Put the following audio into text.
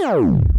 So.